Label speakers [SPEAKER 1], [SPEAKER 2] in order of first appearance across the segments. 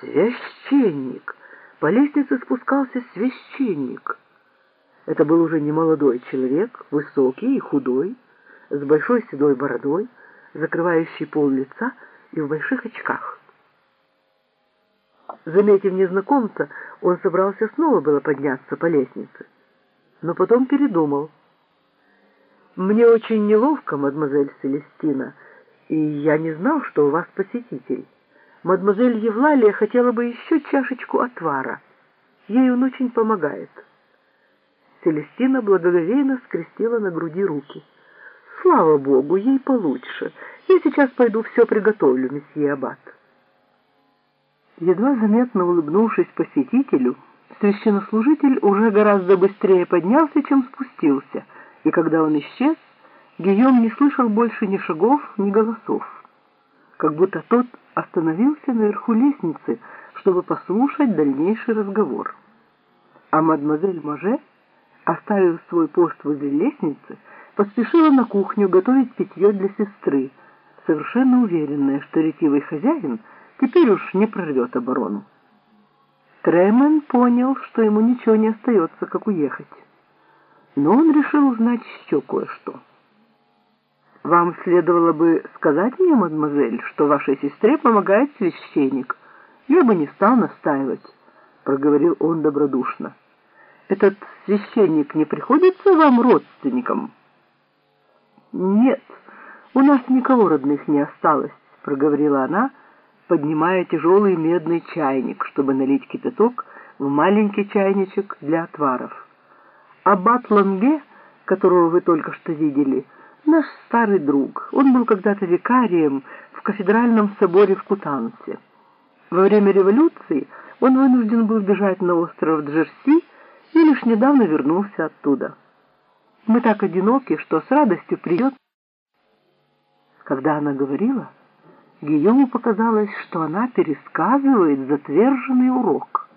[SPEAKER 1] Священник! По лестнице спускался священник. Это был уже не молодой человек, высокий и худой, с большой седой бородой, закрывающий пол лица и в больших очках. Заметив незнакомца, он собрался снова было подняться по лестнице, но потом передумал. «Мне очень неловко, мадемуазель Селестина, и я не знал, что у вас посетитель». Мадемуазель Евлалия хотела бы еще чашечку отвара. Ей он очень помогает. Селестина благоговейно скрестила на груди руки. «Слава Богу, ей получше. Я сейчас пойду все приготовлю, месье Аббат». Едва заметно улыбнувшись посетителю, священнослужитель уже гораздо быстрее поднялся, чем спустился, и когда он исчез, Гийом не слышал больше ни шагов, ни голосов как будто тот остановился наверху лестницы, чтобы послушать дальнейший разговор. А мадемуазель Маже, оставив свой пост возле лестницы, поспешила на кухню готовить питье для сестры, совершенно уверенная, что ретивый хозяин теперь уж не прорвет оборону. Тремен понял, что ему ничего не остается, как уехать. Но он решил узнать еще кое-что. «Вам следовало бы сказать мне, мадемуазель, что вашей сестре помогает священник. Я бы не стал настаивать», — проговорил он добродушно. «Этот священник не приходится вам родственником?» «Нет, у нас никого родных не осталось», — проговорила она, поднимая тяжелый медный чайник, чтобы налить кипяток в маленький чайничек для отваров. «Аббат Ланге, которого вы только что видели, — Наш старый друг. Он был когда-то викарием в кафедральном соборе в Кутансе. Во время революции он вынужден был бежать на остров Джерси и лишь недавно вернулся оттуда. Мы так одиноки, что с радостью придет. Когда она говорила, Гийому показалось, что она пересказывает затверженный урок.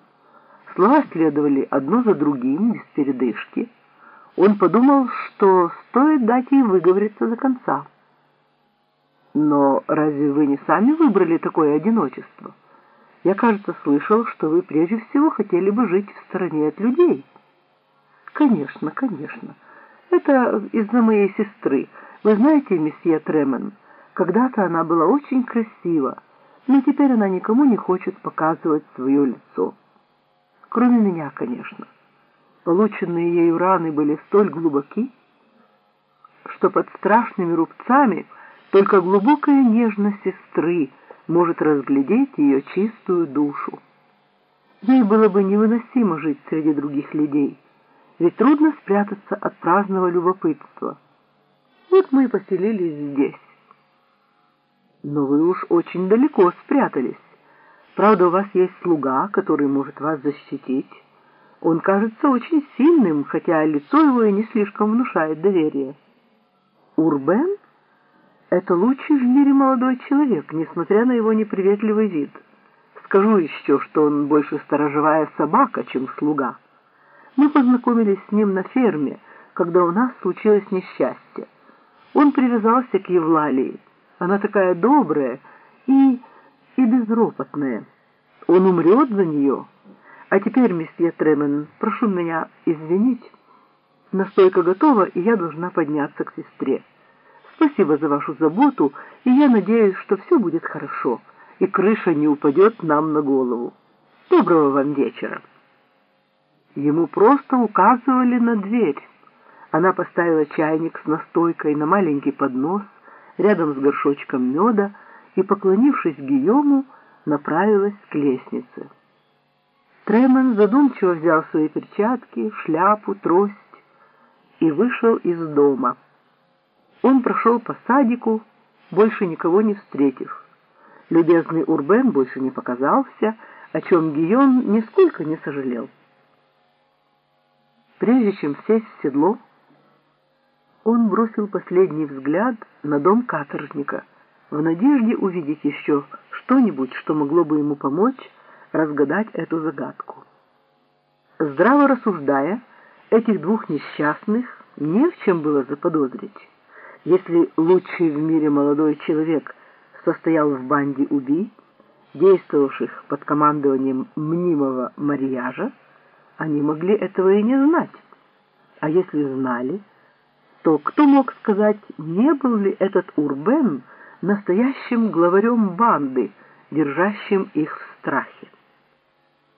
[SPEAKER 1] Слова следовали одно за другим, без передышки — он подумал, что стоит дать ей выговориться до конца. Но разве вы не сами выбрали такое одиночество? Я, кажется, слышал, что вы прежде всего хотели бы жить в стороне от людей. Конечно, конечно. Это из-за моей сестры. Вы знаете, месье Тремен, когда-то она была очень красива, но теперь она никому не хочет показывать свое лицо. Кроме меня, конечно. Полученные ею раны были столь глубоки, что под страшными рубцами только глубокая нежность сестры может разглядеть ее чистую душу. Ей было бы невыносимо жить среди других людей, ведь трудно спрятаться от праздного любопытства. Вот мы и поселились здесь. Но вы уж очень далеко спрятались. Правда, у вас есть слуга, который может вас защитить. Он кажется очень сильным, хотя лицо его и не слишком внушает доверие. Урбен — это лучший в мире молодой человек, несмотря на его неприветливый вид. Скажу еще, что он больше сторожевая собака, чем слуга. Мы познакомились с ним на ферме, когда у нас случилось несчастье. Он привязался к Евлалии. Она такая добрая и, и безропотная. Он умрет за нее, а теперь, месье Тремен, прошу меня извинить. Настойка готова, и я должна подняться к сестре. Спасибо за вашу заботу, и я надеюсь, что все будет хорошо, и крыша не упадет нам на голову. Доброго вам вечера. Ему просто указывали на дверь. Она поставила чайник с настойкой на маленький поднос рядом с горшочком меда и, поклонившись Гийому, направилась к лестнице. Тремен задумчиво взял свои перчатки, шляпу, трость и вышел из дома. Он прошел по садику, больше никого не встретив. Любезный Урбен больше не показался, о чем Гийон нисколько не сожалел. Прежде чем сесть в седло, он бросил последний взгляд на дом каторжника в надежде увидеть еще что-нибудь, что могло бы ему помочь разгадать эту загадку. Здраво рассуждая, этих двух несчастных не в чем было заподозрить. Если лучший в мире молодой человек состоял в банде убийц, действовавших под командованием мнимого марьяжа, они могли этого и не знать. А если знали, то кто мог сказать, не был ли этот Урбен настоящим главарем банды, держащим их в страхе?